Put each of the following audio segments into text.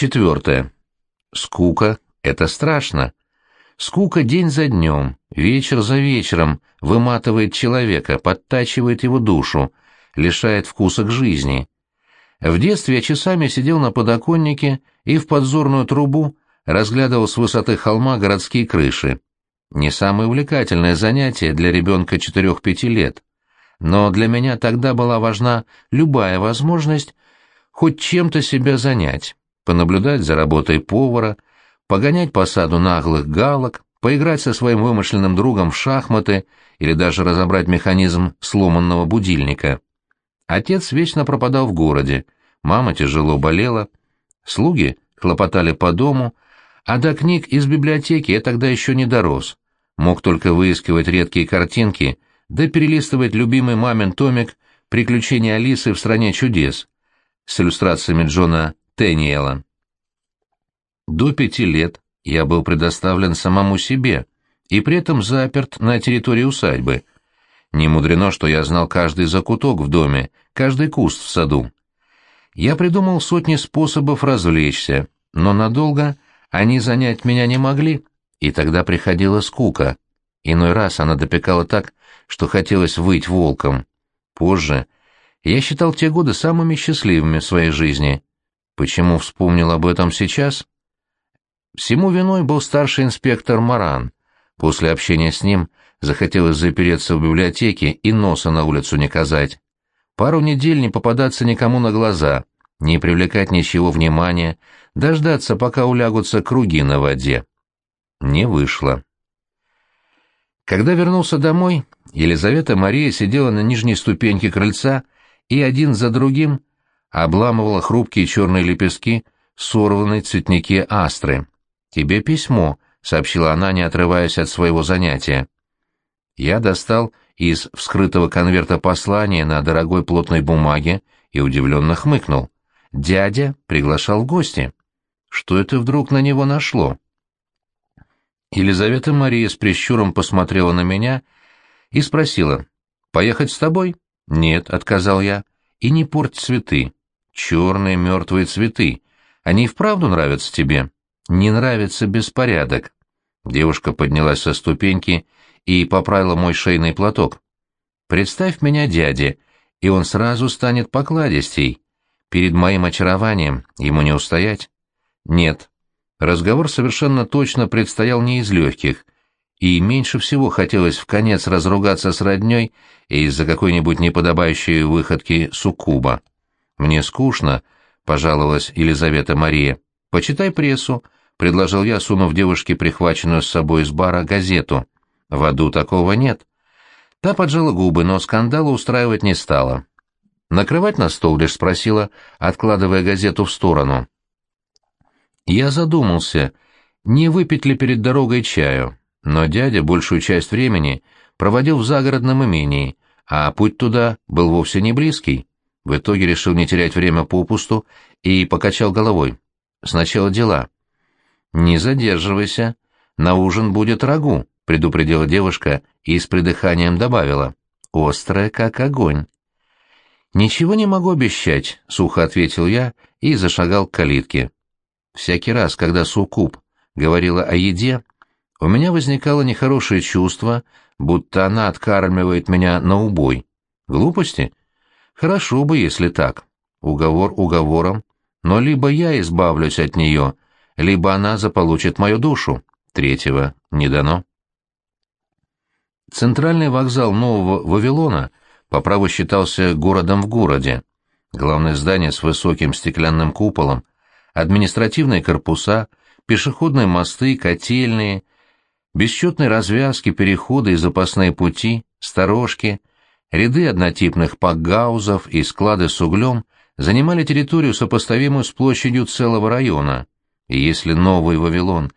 Четвертое. Скука — это страшно. Скука день за днем, вечер за вечером выматывает человека, подтачивает его душу, лишает вкуса к жизни. В детстве я часами сидел на подоконнике и в подзорную трубу разглядывал с высоты холма городские крыши. Не самое увлекательное занятие для ребенка 4-5 лет. Но для меня тогда была важна любая возможность хоть чем-то себя занять, понаблюдать за работой повара, погонять по саду наглых галок, поиграть со своим вымышленным другом в шахматы или даже разобрать механизм сломанного будильника. Отец вечно пропадал в городе, мама тяжело болела, слуги хлопотали по дому, а до книг из библиотеки я тогда еще не дорос, мог только выискивать редкие картинки, да перелистывать любимый мамин томик «Приключения Алисы в стране чудес» с иллюстрациями Джона Тэниела. До пяти лет я был предоставлен самому себе и при этом заперт на территории усадьбы. Не мудрено, что я знал каждый закуток в доме, каждый куст в саду. Я придумал сотни способов развлечься, но надолго они занять меня не могли, и тогда приходила скука. Иной раз она допекала так, что хотелось выть волком. Позже я считал те годы самыми счастливыми в своей жизни. Почему вспомнил об этом сейчас? Всему виной был старший инспектор Маран. После общения с ним захотелось запереться в библиотеке и носа на улицу не казать. Пару недель не попадаться никому на глаза, не привлекать ничего внимания, дождаться, пока улягутся круги на воде. Не вышло. Когда вернулся домой, Елизавета Мария сидела на нижней ступеньке крыльца и один за другим обламывала хрупкие черные лепестки сорванной цветники астры. «Тебе письмо», — сообщила она, не отрываясь от своего занятия. Я достал из вскрытого конверта послание на дорогой плотной бумаге и удивленно хмыкнул. Дядя приглашал в гости. Что это вдруг на него нашло? Елизавета Мария с прищуром посмотрела на меня и спросила, «Поехать с тобой?» «Нет», — отказал я, — «и не порть цветы. Черные мертвые цветы. Они вправду нравятся тебе?» Не нравится беспорядок. Девушка поднялась со ступеньки и поправила мой шейный платок. Представь меня дяде, и он сразу станет покладистей. Перед моим очарованием ему не устоять. Нет. Разговор совершенно точно предстоял не из легких, и меньше всего хотелось в конец разругаться с родней из-за какой-нибудь неподобающей выходки суккуба. «Мне скучно», — пожаловалась Елизавета Мария. «Почитай прессу», предложил я, сунув девушке прихваченную с собой из бара газету. В аду такого нет. Та поджала губы, но скандала устраивать не стала. «Накрывать на стол?» — лишь спросила, откладывая газету в сторону. Я задумался, не выпить ли перед дорогой чаю, но дядя большую часть времени проводил в загородном имении, а путь туда был вовсе не близкий. В итоге решил не терять время попусту и покачал головой. Сначала дела. «Не задерживайся. На ужин будет рагу», — предупредила девушка и с придыханием добавила. «Острое, как огонь». «Ничего не могу обещать», — сухо ответил я и зашагал к калитке. Всякий раз, когда Сукуб говорила о еде, у меня возникало нехорошее чувство, будто она откармливает меня на убой. Глупости? Хорошо бы, если так. Уговор уговором, но либо я избавлюсь от нее, либо она заполучит мою душу. Третьего не дано. Центральный вокзал Нового Вавилона по праву считался городом в городе. Главное здание с высоким стеклянным куполом, административные корпуса, пешеходные мосты, котельные, бесчетные развязки, переходы и запасные пути, сторожки, ряды однотипных пакгаузов и склады с углем занимали территорию, сопоставимую с площадью целого района. И если Новый Вавилон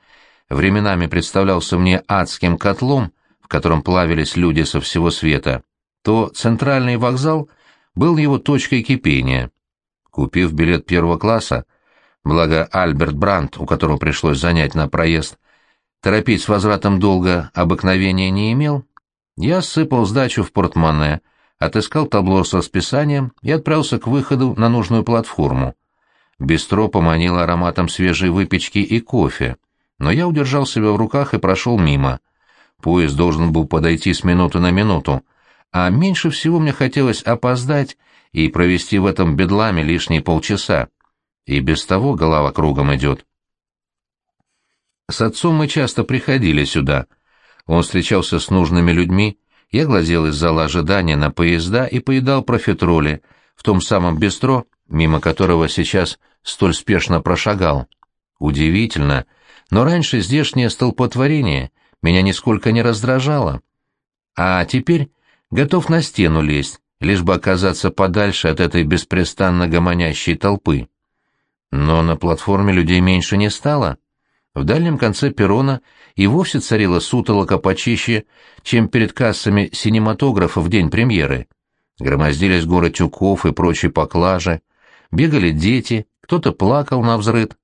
временами представлялся мне адским котлом, в котором плавились люди со всего света, то центральный вокзал был его точкой кипения. Купив билет первого класса, благо Альберт Брандт, у которого пришлось занять на проезд, торопить с возвратом долга обыкновения не имел, я сыпал сдачу в портмоне, отыскал табло с расписанием и отправился к выходу на нужную платформу. бистро поманило ароматом свежей выпечки и кофе, но я удержал себя в руках и прошел мимо. Поезд должен был подойти с минуты на минуту, а меньше всего мне хотелось опоздать и провести в этом бедламе лишние полчаса. И без того голова кругом идет. С отцом мы часто приходили сюда. Он встречался с нужными людьми, я глазел из зала ожидания на поезда и поедал профитроли в том самом бистро, мимо которого сейчас столь спешно прошагал. Удивительно, но раньше здешнее столпотворение меня нисколько не раздражало. А теперь готов на стену лезть, лишь бы оказаться подальше от этой беспрестанно гомонящей толпы. Но на платформе людей меньше не стало. В дальнем конце перрона и вовсе царила сутолока почище, чем перед кассами синематографа в день премьеры. Громоздились горы тюков и прочей поклажи, бегали дети, кто-то плакал на взрыд.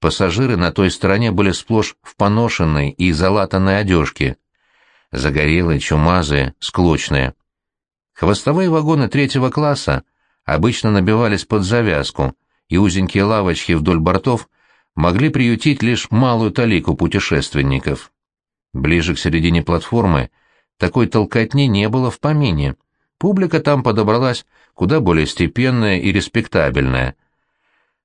Пассажиры на той стороне были сплошь в поношенной и залатанной одежке. Загорелые, чумазые, склочные. Хвостовые вагоны третьего класса обычно набивались под завязку, и узенькие лавочки вдоль бортов могли приютить лишь малую талику путешественников. Ближе к середине платформы такой толкотни не было в помине. Публика там подобралась куда более степенная и респектабельная.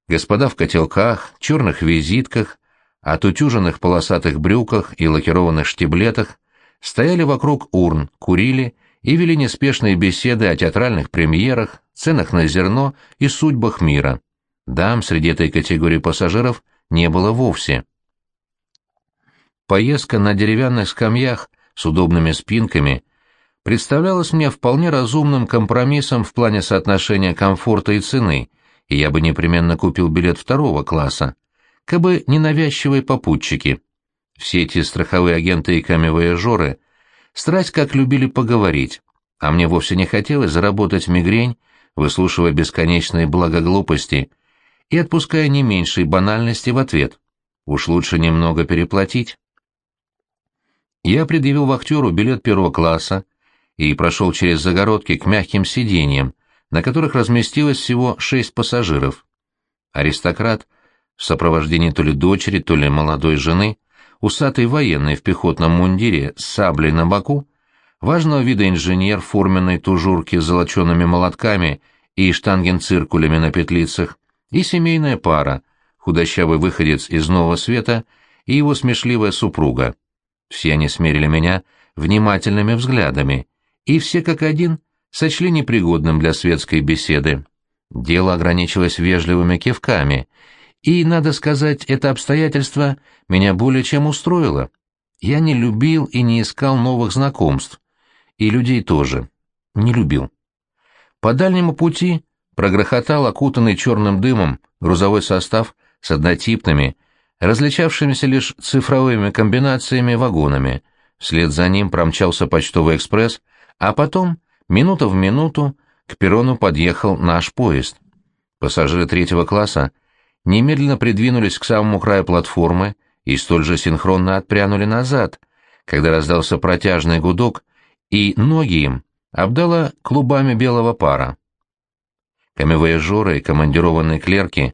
Господа в котелках, черных визитках, отутюженных полосатых брюках и лакированных штиблетах стояли вокруг урн, курили и вели неспешные беседы о театральных премьерах, ценах на зерно и судьбах мира. Дам среди этой категории пассажиров не было вовсе. Поездка на деревянных скамьях с удобными спинками представлялась мне вполне разумным компромиссом в плане соотношения комфорта и цены, и я бы непременно купил билет второго класса, кабы ненавязчивые попутчики. Все эти страховые агенты и камевояжеры страсть как любили поговорить, а мне вовсе не хотелось заработать мигрень, выслушивая бесконечные благоглупости и отпуская не меньшей банальности в ответ. Уж лучше немного переплатить. Я предъявил вахтеру билет первого класса и прошел через загородки к мягким сиденьям, на которых разместилось всего шесть пассажиров. Аристократ в сопровождении то ли дочери, то ли молодой жены, усатый военный в пехотном мундире с саблей на боку, важного вида инженер в форменной тужурке с золочеными молотками и штангенциркулями на петлицах, и семейная пара, худощавый выходец из Нового Света и его смешливая супруга. Все они смерили меня внимательными взглядами, и все как один сочли непригодным для светской беседы. Дело ограничилось вежливыми кивками, и, надо сказать, это обстоятельство меня более чем устроило. Я не любил и не искал новых знакомств, и людей тоже не любил. По дальнему пути прогрохотал окутанный черным дымом грузовой состав с однотипными, различавшимися лишь цифровыми комбинациями вагонами. Вслед за ним промчался почтовый экспресс, а потом, минута в минуту, к перрону подъехал наш поезд. Пассажиры третьего класса немедленно придвинулись к самому краю платформы и столь же синхронно отпрянули назад, когда раздался протяжный гудок, и ноги им обдало клубами белого пара. Камевояжеры и командированные клерки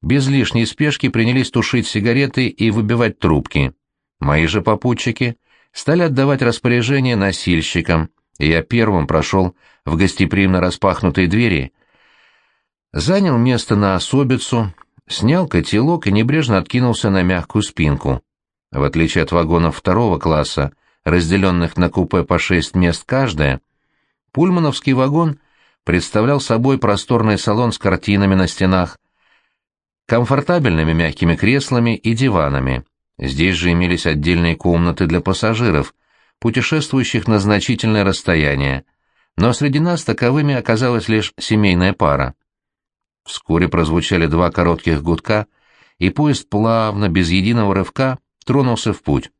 без лишней спешки принялись тушить сигареты и выбивать трубки. Мои же попутчики стали отдавать распоряжения носильщикам, и я первым прошел в гостеприимно распахнутые двери, занял место на особицу, снял котелок и небрежно откинулся на мягкую спинку. В отличие от вагонов второго класса, разделенных на купе по шесть мест каждое, пульмановский вагон представлял собой просторный салон с картинами на стенах, комфортабельными мягкими креслами и диванами. Здесь же имелись отдельные комнаты для пассажиров, путешествующих на значительное расстояние, но среди нас таковыми оказалась лишь семейная пара. Вскоре прозвучали два коротких гудка, и поезд плавно, без единого рывка, тронулся в путь.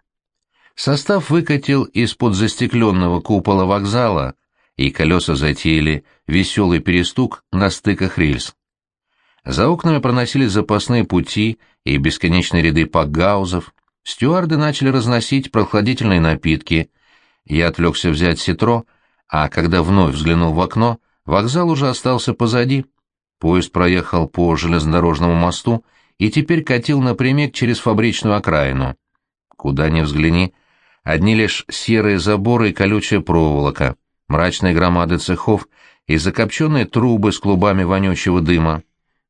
Состав выкатил из-под застекленного купола вокзала — и колеса затеяли веселый перестук на стыках рельс. За окнами проносились запасные пути и бесконечные ряды пакгаузов. Стюарды начали разносить прохладительные напитки. Я отвлекся взять ситро, а когда вновь взглянул в окно, вокзал уже остался позади. Поезд проехал по железнодорожному мосту и теперь катил напрямик через фабричную окраину. Куда ни взгляни, одни лишь серые заборы и колючая проволока, мрачные громады цехов и закопченные трубы с клубами вонючего дыма.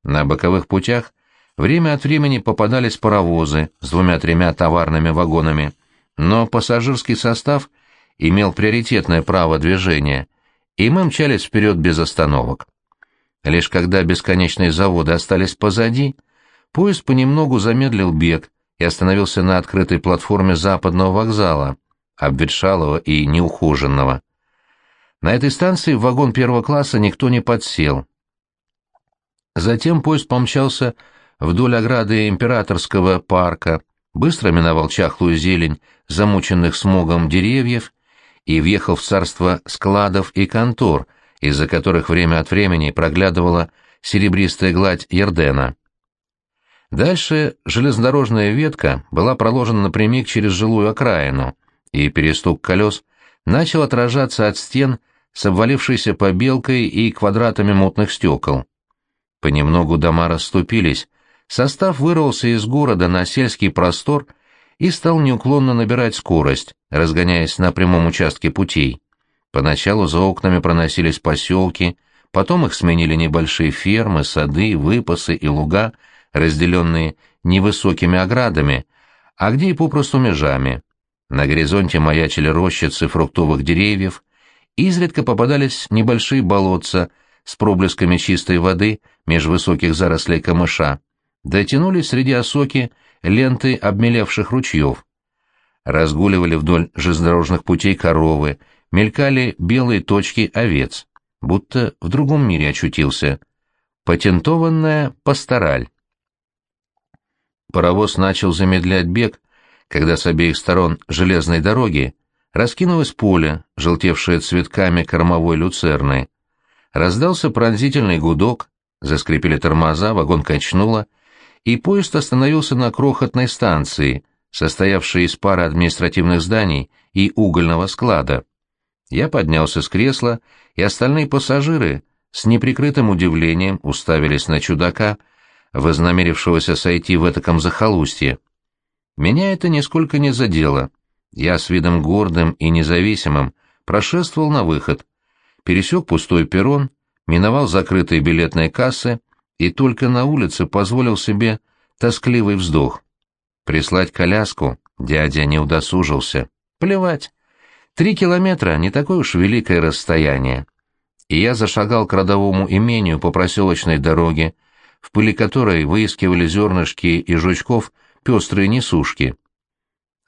На боковых путях время от времени попадались паровозы с двумя-тремя товарными вагонами, но пассажирский состав имел приоритетное право движения, и мы мчались вперед без остановок. Лишь когда бесконечные заводы остались позади, поезд понемногу замедлил бег и остановился на открытой платформе западного вокзала, обветшалого и неухоженного. На этой станции в вагон первого класса никто не подсел. Затем поезд помчался вдоль ограды императорского парка, быстро миновал чахлую зелень замученных смогом деревьев и въехал в царство складов и контор, из-за которых время от времени проглядывала серебристая гладь Ярдена. Дальше железнодорожная ветка была проложена напрямик через жилую окраину, и перестук колес начал отражаться от стен с обвалившейся побелкой и квадратами мутных стекол. Понемногу дома расступились, состав вырвался из города на сельский простор и стал неуклонно набирать скорость, разгоняясь на прямом участке путей. Поначалу за окнами проносились поселки, потом их сменили небольшие фермы, сады, выпасы и луга, разделенные невысокими оградами, а где и попросту межами. На горизонте маячили рощицы фруктовых деревьев, изредка попадались небольшие болотца с проблесками чистой воды меж высоких зарослей камыша, дотянулись среди осоки ленты обмелевших ручьев. Разгуливали вдоль железнодорожных путей коровы, мелькали белые точки овец, будто в другом мире очутился. Патентованная пастораль. Паровоз начал замедлять бег, когда с обеих сторон железной дороги раскинулось поле, желтевшее цветками кормовой люцерны. Раздался пронзительный гудок, заскрипели тормоза, вагон качнуло, и поезд остановился на крохотной станции, состоявшей из пары административных зданий и угольного склада. Я поднялся с кресла, и остальные пассажиры с неприкрытым удивлением уставились на чудака, вознамерившегося сойти в этаком захолустье. Меня это нисколько не задело. Я с видом гордым и независимым прошествовал на выход, пересек пустой перрон, миновал закрытые билетные кассы и только на улице позволил себе тоскливый вздох. Прислать коляску дядя не удосужился. Плевать. Три километра — не такое уж великое расстояние. И я зашагал к родовому имению по проселочной дороге, в пыли которой выискивали зернышки и жучков пестрые несушки.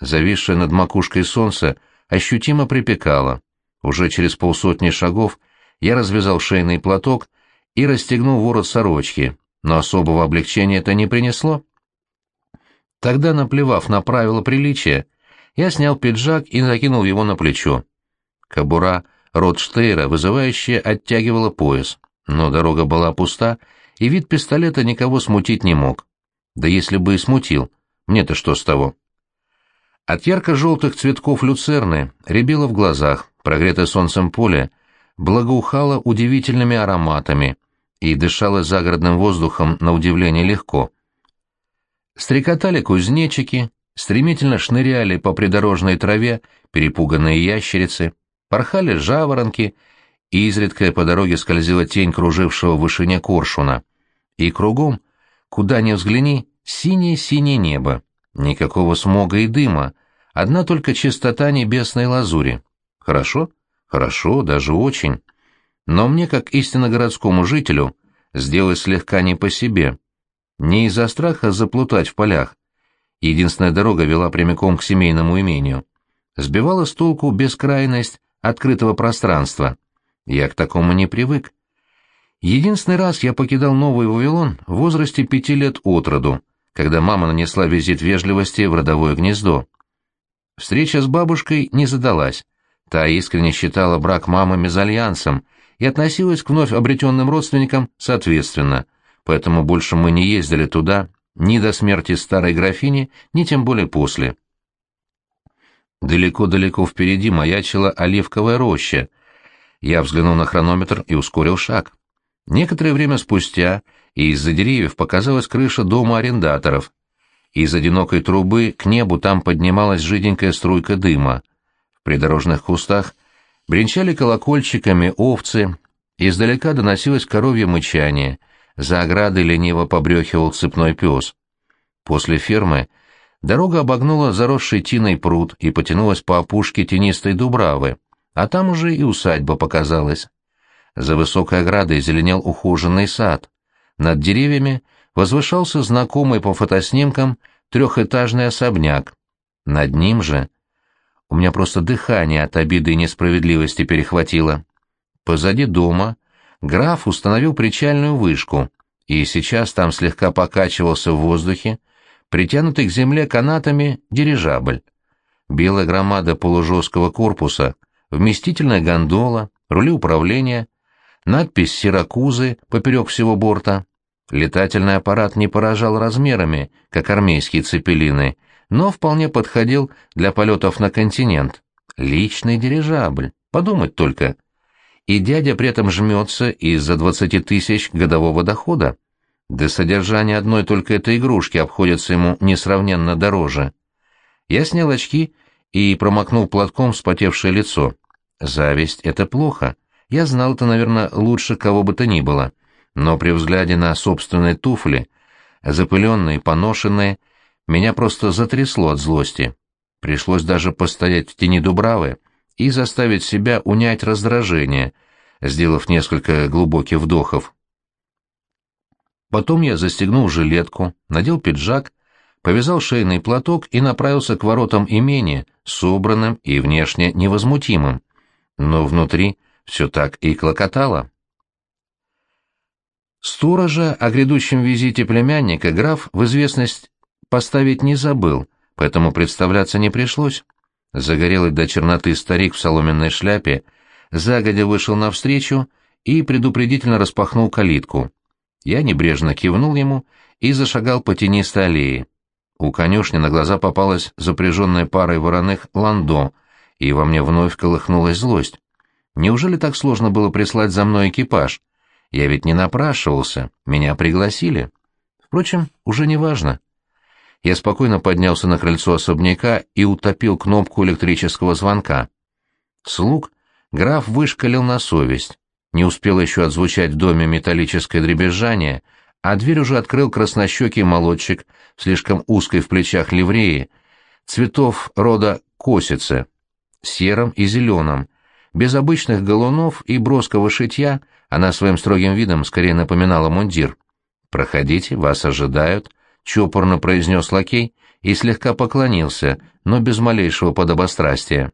Зависшее над макушкой солнце ощутимо припекало. Уже через полсотни шагов я развязал шейный платок и расстегнул ворот сорочки, но особого облегчения это не принесло. Тогда, наплевав на правила приличия, я снял пиджак и закинул его на плечо. Кобура Ротштейра вызывающе оттягивала пояс, но дорога была пуста, и вид пистолета никого смутить не мог. Да если бы и смутил, мне-то что с того? От ярко-желтых цветков люцерны рябило в глазах, прогретое солнцем поле благоухало удивительными ароматами и дышало загородным воздухом на удивление легко. Стрекотали кузнечики, стремительно шныряли по придорожной траве перепуганные ящерицы, порхали жаворонки, и изредка по дороге скользила тень кружившего в вышине коршуна. И кругом, куда ни взгляни, синее-синее небо, никакого смога и дыма, одна только чистота небесной лазури. Хорошо? Хорошо, даже очень. Но мне, как истинно городскому жителю, сделать слегка не по себе. Не из-за страха заплутать в полях, единственная дорога вела прямиком к семейному имению. Сбивала с толку бескрайность открытого пространства. Я к такому не привык. Единственный раз я покидал Новый Вавилон в возрасте пяти лет от роду, когда мама нанесла визит вежливости в родовое гнездо. Встреча с бабушкой не задалась. Та искренне считала брак мамы мезальянсом и относилась к вновь обретенным родственникам соответственно, поэтому больше мы не ездили туда ни до смерти старой графини, ни тем более после. Далеко-далеко впереди маячила оливковая роща. Я взглянул на хронометр и ускорил шаг. Некоторое время спустя из-за деревьев показалась крыша дома арендаторов. Из одинокой трубы к небу там поднималась жиденькая струйка дыма. В придорожных кустах бренчали колокольчиками овцы, издалека доносилось коровье мычание, за оградой лениво побрехивал цепной пес. После фермы дорога обогнула заросший тиной пруд и потянулась по опушке тенистой дубравы, а там уже и усадьба показалась. За высокой оградой зеленел ухоженный сад. Над деревьями возвышался знакомый по фотоснимкам трехэтажный особняк. Над ним же... У меня просто дыхание от обиды и несправедливости перехватило. Позади дома граф установил причальную вышку, и сейчас там слегка покачивался в воздухе, притянутый к земле канатами дирижабль. Белая громада полужесткого корпуса, вместительная гондола, рули управления, надпись «Сиракузы» поперек всего борта. Летательный аппарат не поражал размерами, как армейские цепелины, но вполне подходил для полетов на континент. Личный дирижабль, подумать только. И дядя при этом жмется из-за двадцати тысяч годового дохода. Да содержание одной только этой игрушки обходится ему несравненно дороже. Я снял очки и промокнул платком вспотевшее лицо. Зависть — это плохо. Я знал это, наверное, лучше кого бы то ни было но при взгляде на собственные туфли, запыленные, поношенные, меня просто затрясло от злости. Пришлось даже постоять в тени Дубравы и заставить себя унять раздражение, сделав несколько глубоких вдохов. Потом я застегнул жилетку, надел пиджак, повязал шейный платок и направился к воротам имения, собранным и внешне невозмутимым. Но внутри все так и клокотало. Сторожа о грядущем визите племянника граф в известность поставить не забыл, поэтому представляться не пришлось. Загорелый до черноты старик в соломенной шляпе загодя вышел навстречу и предупредительно распахнул калитку. Я небрежно кивнул ему и зашагал по тенистой аллее. У конюшни на глаза попалась запряженная парой вороных ландо, и во мне вновь колыхнулась злость. Неужели так сложно было прислать за мной экипаж? Я ведь не напрашивался, меня пригласили. Впрочем, уже не важно. Я спокойно поднялся на крыльцо особняка и утопил кнопку электрического звонка. Слуг граф вышкалил на совесть. Не успел еще отзвучать в доме металлическое дребезжание, а дверь уже открыл краснощекий молодчик, слишком узкой в плечах ливреи, цветов рода косицы, серым и зеленым, без обычных галунов и броского шитья — она своим строгим видом скорее напоминала мундир. «Проходите, вас ожидают», — чопорно произнес лакей и слегка поклонился, но без малейшего подобострастия.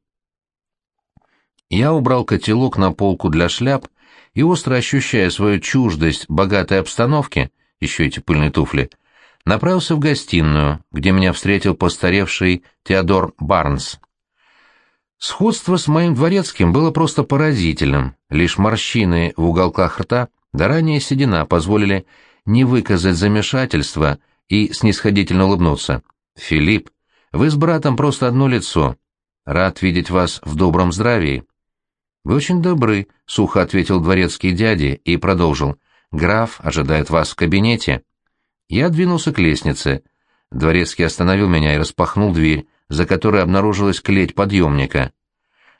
Я убрал котелок на полку для шляп и, остро ощущая свою чуждость богатой обстановки, еще эти пыльные туфли, направился в гостиную, где меня встретил постаревший Теодор Барнс. Сходство с моим дворецким было просто поразительным, лишь морщины в уголках рта да ранее седина позволили не выказать замешательства и снисходительно улыбнуться. «Филипп, вы с братом просто одно лицо. Рад видеть вас в добром здравии». «Вы очень добры», — сухо ответил дворецкий дяде и продолжил. «Граф ожидает вас в кабинете». Я двинулся к лестнице. Дворецкий остановил меня и распахнул дверь, за которой обнаружилась клеть подъемника.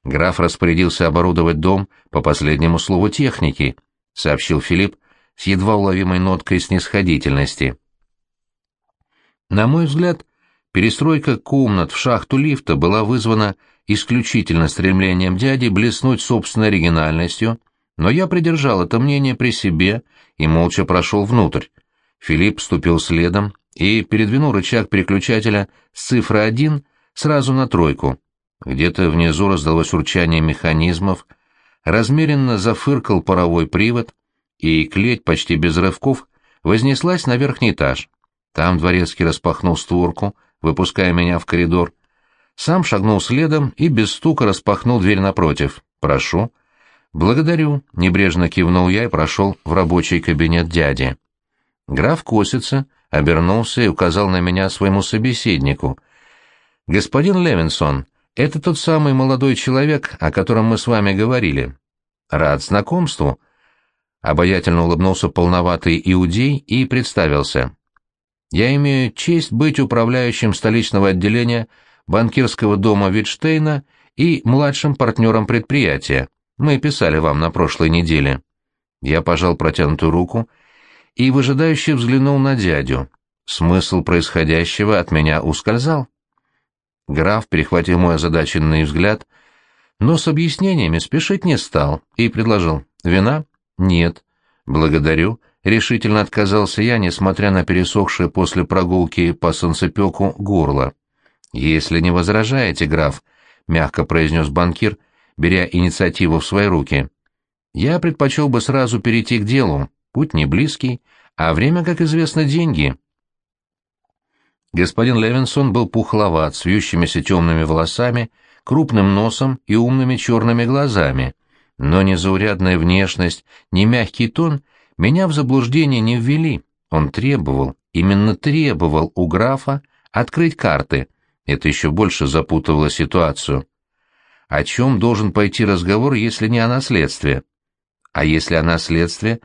Граф распорядился оборудовать дом по последнему слову техники, сообщил Филипп с едва уловимой ноткой снисходительности. На мой взгляд, перестройка комнат в шахту лифта была вызвана исключительно стремлением дяди блеснуть собственной оригинальностью, но я придержал это мнение при себе и молча прошел внутрь. Филипп вступил следом и передвинул рычаг переключателя с цифры 1 сразу на тройку. Где-то внизу раздалось урчание механизмов, размеренно зафыркал паровой привод, и клеть почти без рывков вознеслась на верхний этаж. Там дворецкий распахнул створку, выпуская меня в коридор. Сам шагнул следом и без стука распахнул дверь напротив. «Прошу». «Благодарю», — небрежно кивнул я и прошел в рабочий кабинет дяди. Граф Косица обернулся и указал на меня своему собеседнику — «Господин Левинсон, это тот самый молодой человек, о котором мы с вами говорили. Рад знакомству». Обаятельно улыбнулся полноватый иудей и представился. «Я имею честь быть управляющим столичного отделения банкирского дома Витштейна и младшим партнером предприятия. Мы писали вам на прошлой неделе». Я пожал протянутую руку и выжидающе взглянул на дядю. Смысл происходящего от меня ускользал. Граф перехватил мой озадаченный взгляд, но с объяснениями спешить не стал и предложил. «Вина?» «Нет». «Благодарю», — решительно отказался я, несмотря на пересохшее после прогулки по солнцепеку горло. «Если не возражаете, граф», — мягко произнес банкир, беря инициативу в свои руки. «Я предпочел бы сразу перейти к делу. Путь не близкий, а время, как известно, деньги». Господин Левинсон был пухловат, с вьющимися темными волосами, крупным носом и умными черными глазами, но ни заурядная внешность, ни мягкий тон меня в заблуждение не ввели. Он требовал, именно требовал у графа открыть карты. Это еще больше запутывало ситуацию. О чем должен пойти разговор, если не о наследстве? А если о наследстве,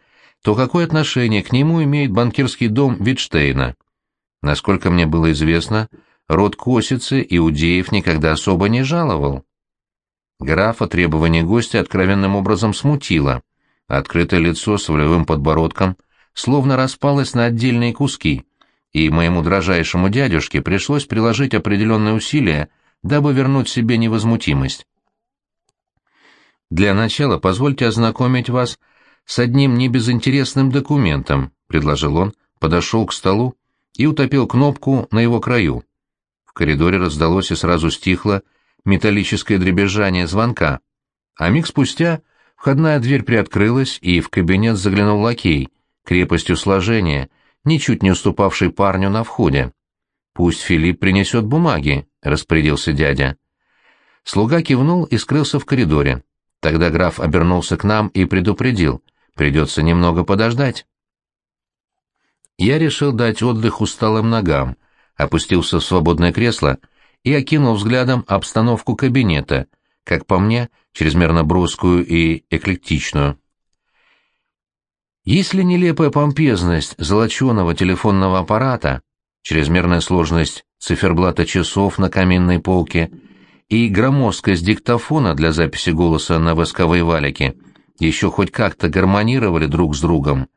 то какое отношение к нему имеет банкирский дом Витштейна? Насколько мне было известно, род Косицы иудеев никогда особо не жаловал. Графа требование гостя откровенным образом смутило. Открытое лицо с волевым подбородком словно распалось на отдельные куски, и моему дрожайшему дядюшке пришлось приложить определенные усилия, дабы вернуть себе невозмутимость. «Для начала позвольте ознакомить вас с одним небезынтересным документом», — предложил он, подошел к столу и утопил кнопку на его краю. В коридоре раздалось и сразу стихло металлическое дребезжание звонка, а миг спустя входная дверь приоткрылась, и в кабинет заглянул лакей, крепостью сложения, ничуть не уступавший парню на входе. «Пусть Филипп принесет бумаги», — распорядился дядя. Слуга кивнул и скрылся в коридоре. Тогда граф обернулся к нам и предупредил, придется немного подождать. Я решил дать отдых усталым ногам, опустился в свободное кресло и окинул взглядом обстановку кабинета, как по мне, чрезмерно броскую и эклектичную. Если нелепая помпезность золоченого телефонного аппарата, чрезмерная сложность циферблата часов на каминной полке и громоздкость диктофона для записи голоса на восковой валике еще хоть как-то гармонировали друг с другом,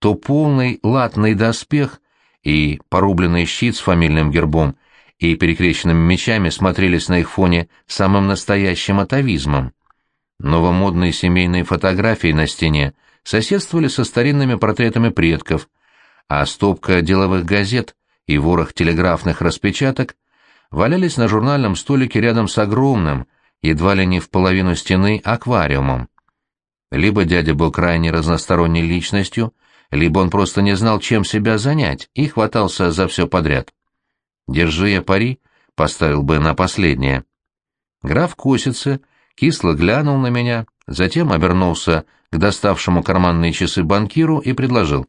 то полный латный доспех и порубленный щит с фамильным гербом и перекрещенными мечами смотрелись на их фоне самым настоящим атовизмом. Новомодные семейные фотографии на стене соседствовали со старинными портретами предков, а стопка деловых газет и ворох телеграфных распечаток валялись на журнальном столике рядом с огромным, едва ли не в половину стены, аквариумом. Либо дядя был крайне разносторонней личностью, либо он просто не знал, чем себя занять, и хватался за все подряд. Держи я пари, поставил бы на последнее. Граф Косица кисло глянул на меня, затем обернулся к доставшему карманные часы банкиру и предложил.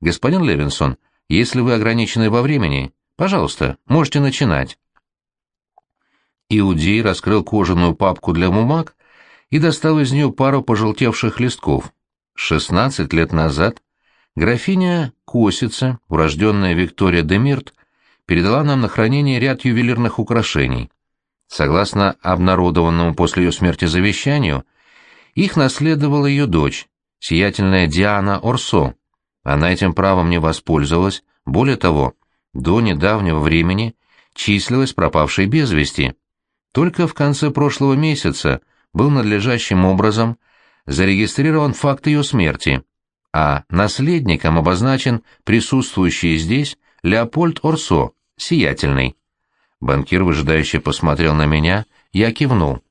«Господин Левинсон, если вы ограничены во времени, пожалуйста, можете начинать». Иудей раскрыл кожаную папку для бумаг и достал из нее пару пожелтевших листков. Шестнадцать лет назад Графиня Косица, урожденная Виктория Демирт, передала нам на хранение ряд ювелирных украшений. Согласно обнародованному после ее смерти завещанию, их наследовала ее дочь, сиятельная Диана Орсо. Она этим правом не воспользовалась, более того, до недавнего времени числилась пропавшей без вести. Только в конце прошлого месяца был надлежащим образом зарегистрирован факт ее смерти, а наследником обозначен присутствующий здесь Леопольд Орсо, сиятельный. Банкир выжидающе посмотрел на меня, я кивнул.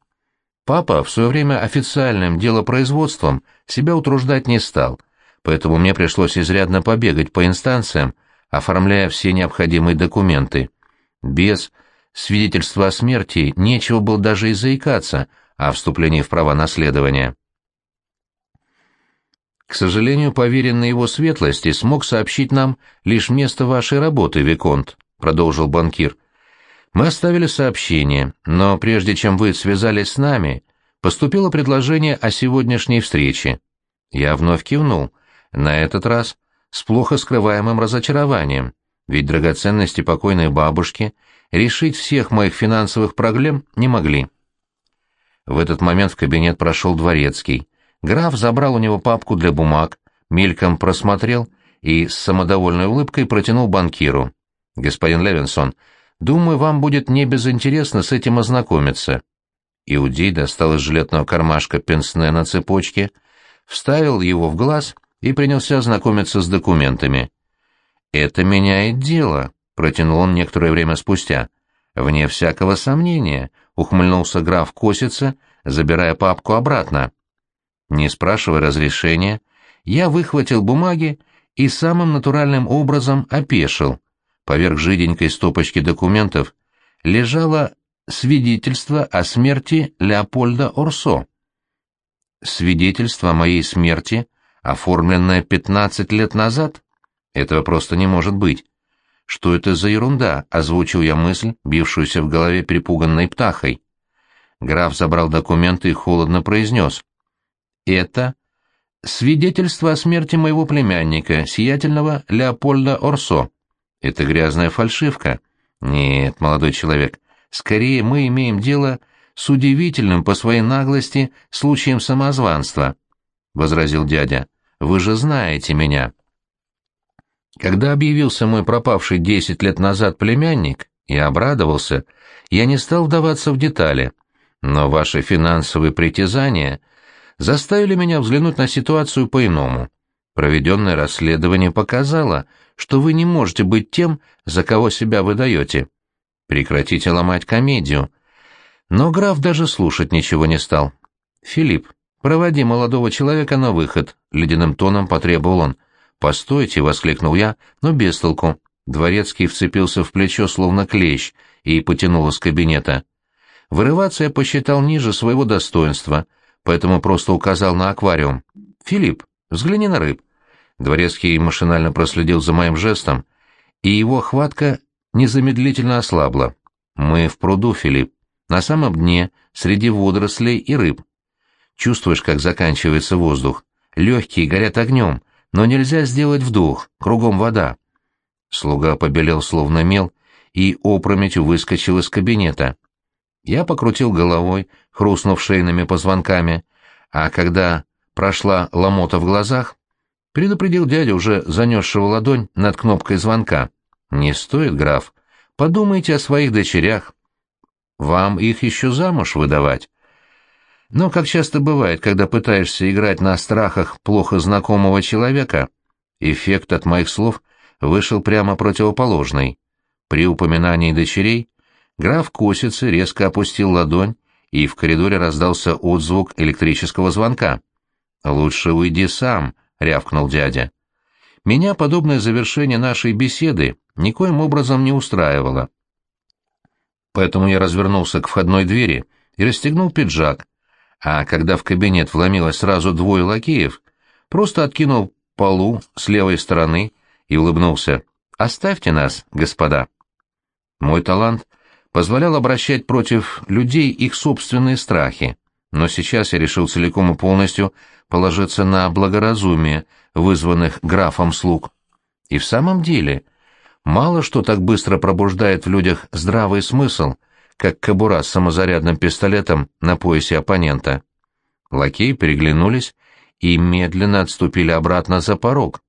Папа в свое время официальным делопроизводством себя утруждать не стал, поэтому мне пришлось изрядно побегать по инстанциям, оформляя все необходимые документы. Без свидетельства о смерти нечего было даже и заикаться о вступлении в права наследования. К сожалению, поверенный его светлости смог сообщить нам лишь место вашей работы, Виконт, продолжил банкир. Мы оставили сообщение, но прежде чем вы связались с нами, поступило предложение о сегодняшней встрече. Я вновь кивнул, на этот раз с плохо скрываемым разочарованием, ведь драгоценности покойной бабушки решить всех моих финансовых проблем не могли. В этот момент в кабинет прошел дворецкий. Граф забрал у него папку для бумаг, мельком просмотрел и с самодовольной улыбкой протянул банкиру. «Господин Левинсон, думаю, вам будет не безинтересно с этим ознакомиться». Иудей достал из жилетного кармашка пенсне на цепочке, вставил его в глаз и принялся ознакомиться с документами. «Это меняет дело», — протянул он некоторое время спустя. «Вне всякого сомнения», — ухмыльнулся граф Косица, забирая папку обратно. Не спрашивая разрешения, я выхватил бумаги и самым натуральным образом опешил. Поверх жиденькой стопочки документов лежало свидетельство о смерти Леопольда Орсо. Свидетельство о моей смерти, оформленное 15 лет назад? Этого просто не может быть. Что это за ерунда, озвучил я мысль, бившуюся в голове перепуганной птахой. Граф забрал документы и холодно произнес. Это свидетельство о смерти моего племянника, сиятельного Леопольда Орсо. Это грязная фальшивка. Нет, молодой человек, скорее мы имеем дело с удивительным по своей наглости случаем самозванства, — возразил дядя. Вы же знаете меня. Когда объявился мой пропавший десять лет назад племянник, я обрадовался, я не стал вдаваться в детали, но ваши финансовые притязания заставили меня взглянуть на ситуацию по-иному. Проведенное расследование показало, что вы не можете быть тем, за кого себя выдаете. Прекратите ломать комедию. Но граф даже слушать ничего не стал. «Филипп, проводи молодого человека на выход», — ледяным тоном потребовал он. «Постойте!» — воскликнул я, но без толку. Дворецкий вцепился в плечо, словно клещ, и потянул из кабинета. Вырываться я посчитал ниже своего достоинства, поэтому просто указал на аквариум. «Филипп, взгляни на рыб». Дворецкий машинально проследил за моим жестом, и его хватка незамедлительно ослабла. «Мы в пруду, Филипп, на самом дне, среди водорослей и рыб. Чувствуешь, как заканчивается воздух? Легкие горят огнем, но нельзя сделать вдох, кругом вода. Слуга побелел словно мел и опрометью выскочил из кабинета. Я покрутил головой, хрустнув шейными позвонками, а когда прошла ломота в глазах, предупредил дядю, уже занесшего ладонь над кнопкой звонка. «Не стоит, граф. Подумайте о своих дочерях. Вам их еще замуж выдавать». Но, как часто бывает, когда пытаешься играть на страхах плохо знакомого человека, эффект от моих слов вышел прямо противоположный. При упоминании дочерей граф Косицы резко опустил ладонь, и в коридоре раздался отзвук электрического звонка. «Лучше уйди сам», — рявкнул дядя. Меня подобное завершение нашей беседы никоим образом не устраивало. Поэтому я развернулся к входной двери и расстегнул пиджак, а когда в кабинет вломилось сразу двое лакеев, просто откинул полу с левой стороны и улыбнулся. «Оставьте нас, господа». Мой талант позволял обращать против людей их собственные страхи, но сейчас я решил целиком и полностью положиться на благоразумие, вызванных графом слуг. И в самом деле, мало что так быстро пробуждает в людях здравый смысл — как кобура с самозарядным пистолетом на поясе оппонента. Лакеи переглянулись и медленно отступили обратно за порог.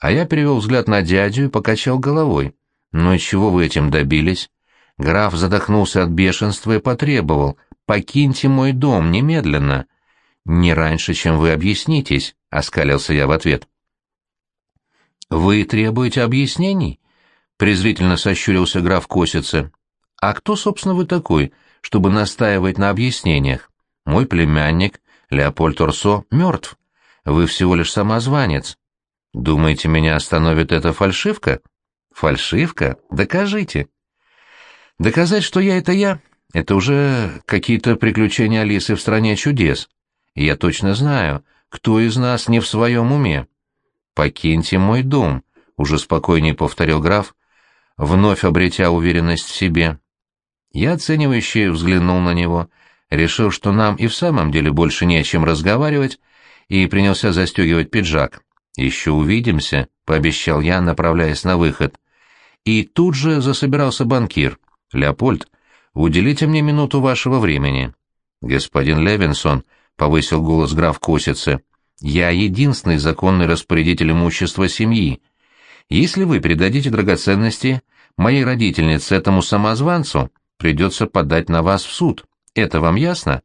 А я перевел взгляд на дядю и покачал головой. «Ну и чего вы этим добились?» Граф задохнулся от бешенства и потребовал. «Покиньте мой дом немедленно!» «Не раньше, чем вы объяснитесь», — оскалился я в ответ. «Вы требуете объяснений?» — презрительно сощурился граф Косица. «А кто, собственно, вы такой, чтобы настаивать на объяснениях? Мой племянник, Леопольд Орсо, мертв. Вы всего лишь самозванец. Думаете, меня остановит эта фальшивка? Фальшивка? Докажите». «Доказать, что я — это я, это уже какие-то приключения Алисы в стране чудес. я точно знаю, кто из нас не в своем уме». «Покиньте мой дом», — уже спокойнее повторил граф, вновь обретя уверенность в себе. Я оценивающе взглянул на него, решил, что нам и в самом деле больше не о чем разговаривать, и принялся застегивать пиджак. «Еще увидимся», — пообещал я, направляясь на выход. И тут же засобирался банкир. «Леопольд, уделите мне минуту вашего времени». «Господин Левинсон», — повысил голос граф Косицы, — «я единственный законный распорядитель имущества семьи. Если вы передадите драгоценности моей родительнице этому самозванцу, придется подать на вас в суд. Это вам ясно?»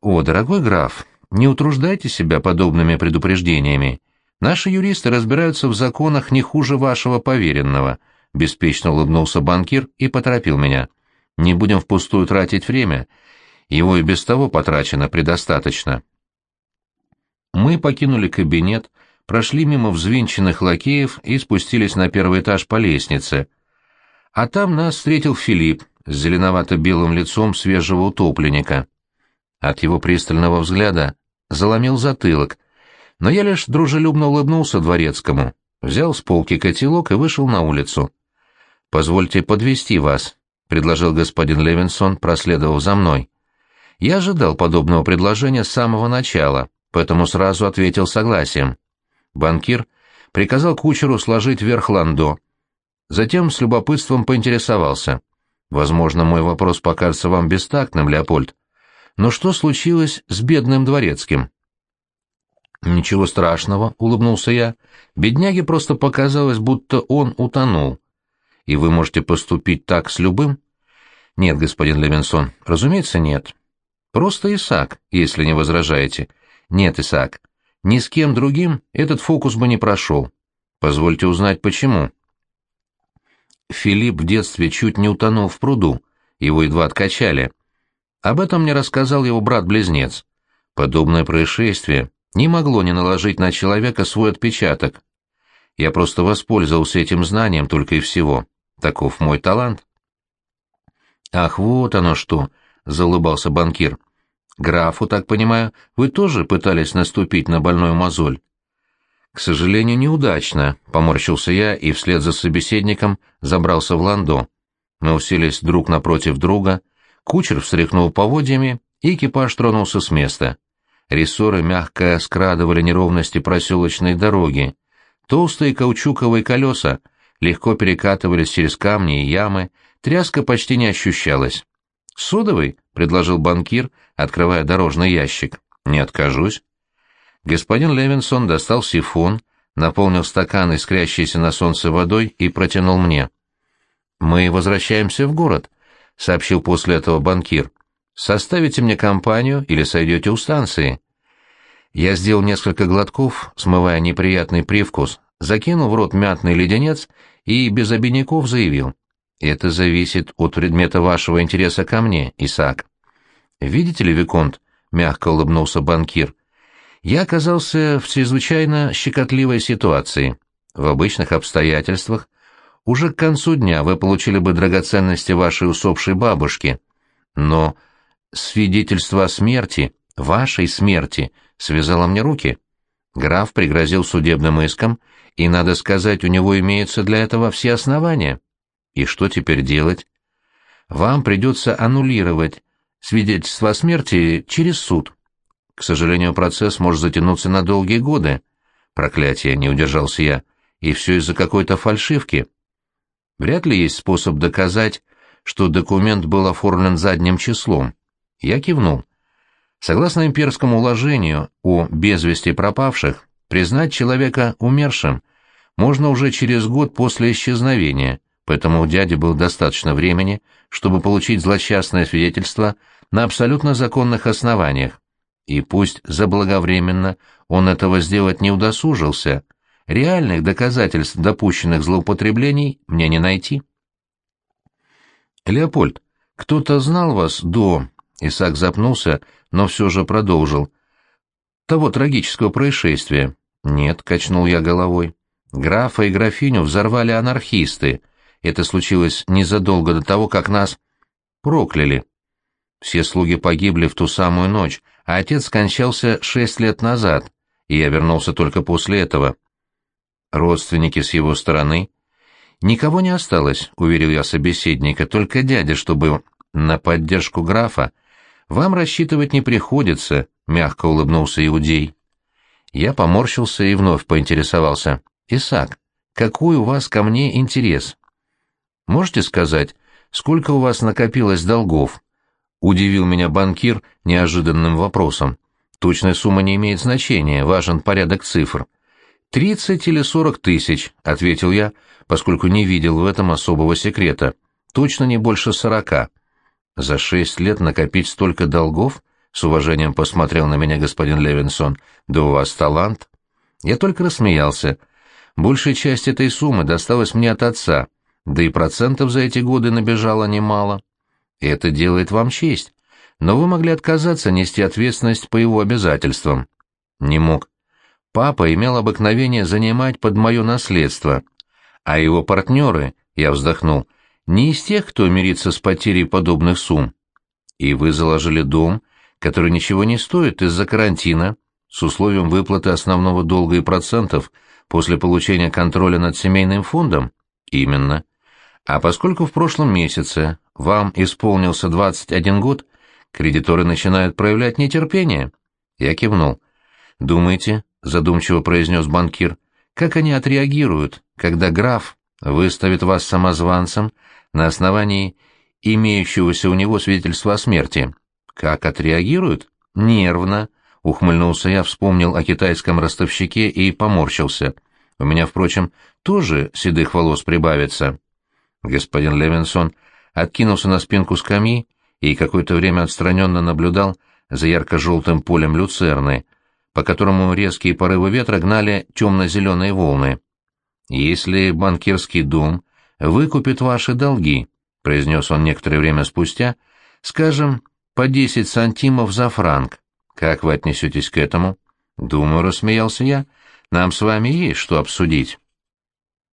«О, дорогой граф, не утруждайте себя подобными предупреждениями. Наши юристы разбираются в законах не хуже вашего поверенного», — беспечно улыбнулся банкир и поторопил меня. «Не будем впустую тратить время. Его и без того потрачено предостаточно». Мы покинули кабинет, прошли мимо взвинченных лакеев и спустились на первый этаж по лестнице. А там нас встретил Филипп с зеленовато-белым лицом свежего утопленника. От его пристального взгляда заломил затылок, но я лишь дружелюбно улыбнулся дворецкому, взял с полки котелок и вышел на улицу. «Позвольте подвести вас», — предложил господин Левинсон, проследовав за мной. Я ожидал подобного предложения с самого начала, поэтому сразу ответил согласием. Банкир приказал кучеру сложить вверх ландо. Затем с любопытством поинтересовался. «Возможно, мой вопрос покажется вам бестактным, Леопольд. Но что случилось с бедным дворецким? Ничего страшного, улыбнулся я. Бедняге просто показалось, будто он утонул. И вы можете поступить так с любым? Нет, господин Левинсон, разумеется, нет. Просто Исаак, если не возражаете. Нет, Исаак, ни с кем другим этот фокус бы не прошел. Позвольте узнать, почему. Филипп в детстве чуть не утонул в пруду, его едва откачали. Об этом мне рассказал его брат-близнец. Подобное происшествие не могло не наложить на человека свой отпечаток. Я просто воспользовался этим знанием только и всего. Таков мой талант. «Ах, вот оно что!» — заулыбался банкир. «Графу, так понимаю, вы тоже пытались наступить на больную мозоль?» «К сожалению, неудачно», — поморщился я и вслед за собеседником забрался в ландо. Мы уселись друг напротив друга — Кучер встряхнул поводьями, и экипаж тронулся с места. Рессоры мягко скрадывали неровности проселочной дороги. Толстые каучуковые колеса легко перекатывались через камни и ямы, тряска почти не ощущалась. «Содовый?» — предложил банкир, открывая дорожный ящик. «Не откажусь». Господин Левинсон достал сифон, наполнил стакан, искрящийся на солнце водой, и протянул мне. «Мы возвращаемся в город», — сообщил после этого банкир. «Составите мне компанию или сойдете у станции». Я сделал несколько глотков, смывая неприятный привкус, закинул в рот мятный леденец и без обиняков заявил. «Это зависит от предмета вашего интереса ко мне, Исаак». «Видите ли, Виконт?» — мягко улыбнулся банкир. «Я оказался в чрезвычайно щекотливой ситуации. В обычных обстоятельствах уже к концу дня вы получили бы драгоценности вашей усопшей бабушки. Но свидетельство о смерти, вашей смерти, связало мне руки. Граф пригрозил судебным иском, и, надо сказать, у него имеются для этого все основания. И что теперь делать? Вам придется аннулировать свидетельство о смерти через суд. К сожалению, процесс может затянуться на долгие годы. Проклятие, не удержался я. И все из-за какой-то фальшивки. Вряд ли есть способ доказать, что документ был оформлен задним числом. Я кивнул. Согласно имперскому уложению о без вести пропавших, признать человека умершим можно уже через год после исчезновения, поэтому у дяди было достаточно времени, чтобы получить злосчастное свидетельство на абсолютно законных основаниях. И пусть заблаговременно он этого сделать не удосужился — Реальных доказательств допущенных злоупотреблений мне не найти. Леопольд, кто-то знал вас до... Исаак запнулся, но все же продолжил. Того трагического происшествия. Нет, качнул я головой. Графа и графиню взорвали анархисты. Это случилось незадолго до того, как нас прокляли. Все слуги погибли в ту самую ночь, а отец скончался шесть лет назад, и я вернулся только после этого. Родственники с его стороны? Никого не осталось, уверил я собеседника, только дядя, чтобы на поддержку графа. Вам рассчитывать не приходится, мягко улыбнулся иудей. Я поморщился и вновь поинтересовался. «Исаак, какой у вас ко мне интерес?» «Можете сказать, сколько у вас накопилось долгов?» Удивил меня банкир неожиданным вопросом. «Точная сумма не имеет значения, важен порядок цифр». «Тридцать или сорок тысяч», — ответил я, поскольку не видел в этом особого секрета. «Точно не больше сорока». «За шесть лет накопить столько долгов?» — с уважением посмотрел на меня господин Левинсон. «Да у вас талант». Я только рассмеялся. Большая часть этой суммы досталась мне от отца, да и процентов за эти годы набежало немало. Это делает вам честь, но вы могли отказаться нести ответственность по его обязательствам. Не мог. Папа имел обыкновение занимать под мое наследство, а его партнеры, я вздохнул, не из тех, кто мирится с потерей подобных сумм. И вы заложили дом, который ничего не стоит из-за карантина, с условием выплаты основного долга и процентов после получения контроля над семейным фондом? Именно. А поскольку в прошлом месяце вам исполнился 21 год, кредиторы начинают проявлять нетерпение. Я кивнул. Думаете, задумчиво произнес банкир, как они отреагируют, когда граф выставит вас самозванцем на основании имеющегося у него свидетельства о смерти? Как отреагируют? Нервно, ухмыльнулся я, вспомнил о китайском ростовщике и поморщился. У меня, впрочем, тоже седых волос прибавится. Господин Левинсон откинулся на спинку скамьи и какое-то время отстраненно наблюдал за ярко-желтым полем люцерны, по которому резкие порывы ветра гнали темно-зеленые волны. «Если банкирский дом выкупит ваши долги», — произнес он некоторое время спустя, — «скажем, по десять сантимов за франк. Как вы отнесетесь к этому?» «Думаю», — рассмеялся я, — «нам с вами есть что обсудить».